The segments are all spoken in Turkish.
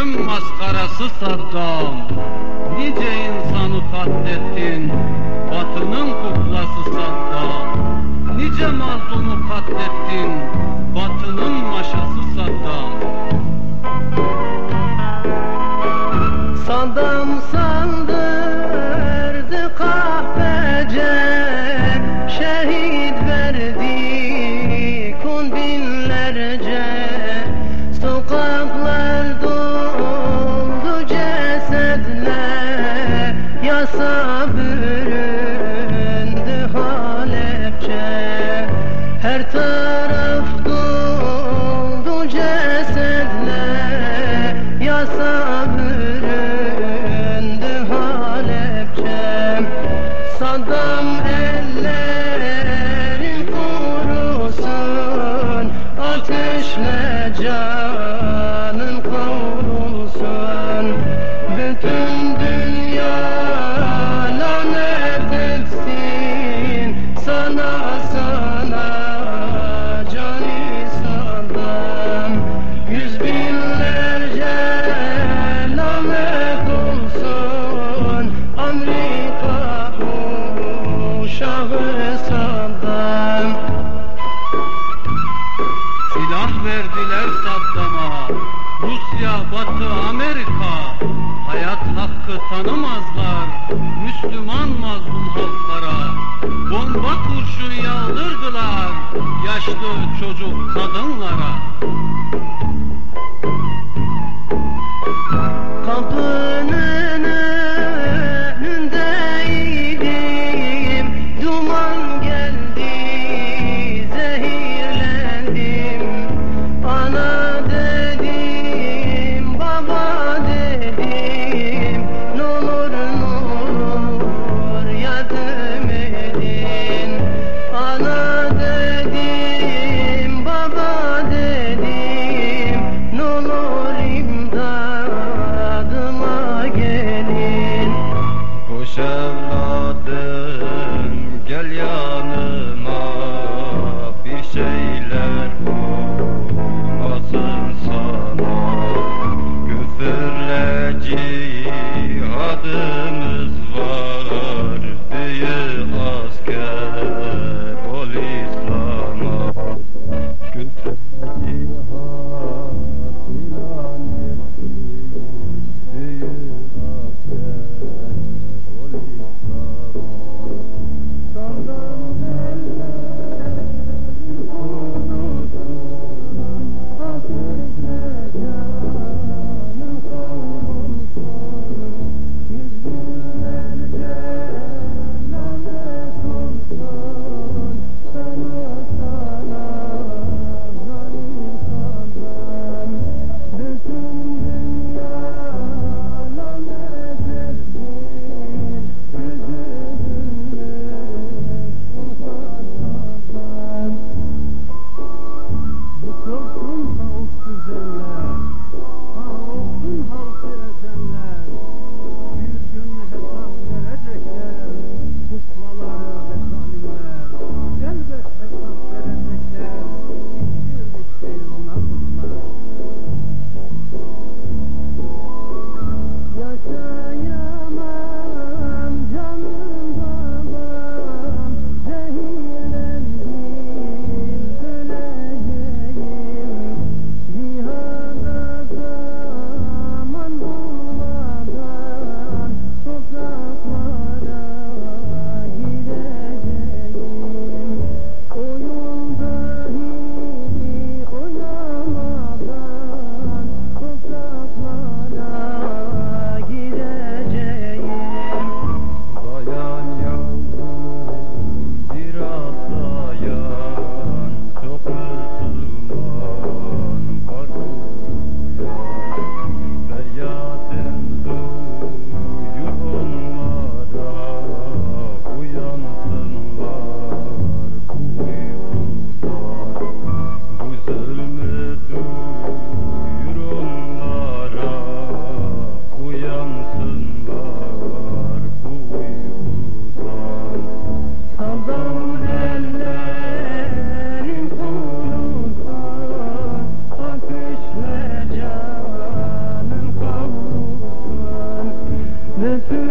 Ömrüm maskarası Saddam. Nice insanı katlettin. Batının kuklası Saddam. Nice mazlumu katlettin. Batının Asya, Batı Amerika. Hayat hakkı tanımazlar Müslüman mazlum halklara. Bomba kurşun yağdırdılar Yaşlı çocuk kadınlara.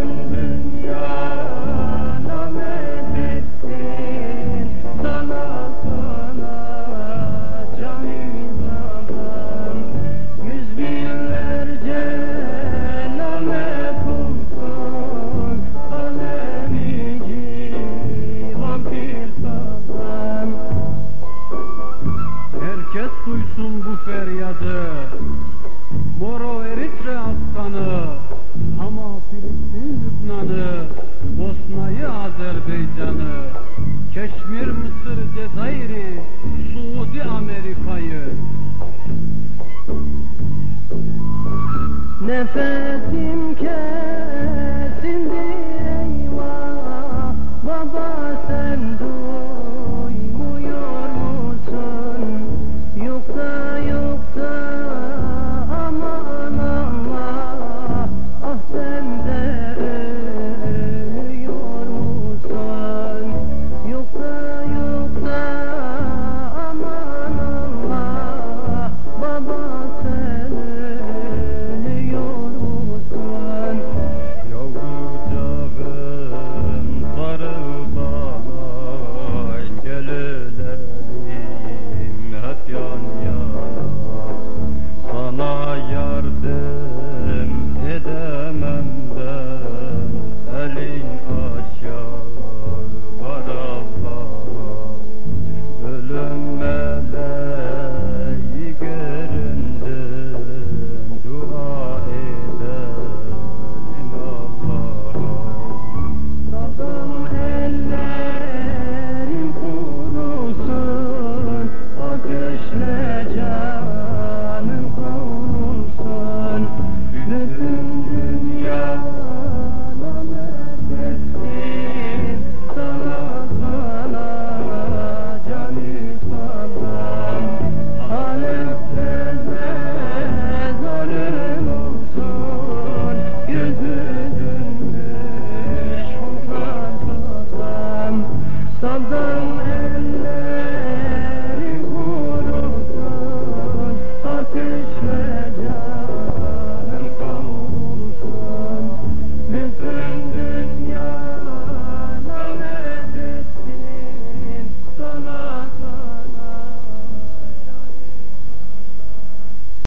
Amen. Keşmir Mısır Cezayir'i Suudi Amerika'yı. Nefesim kes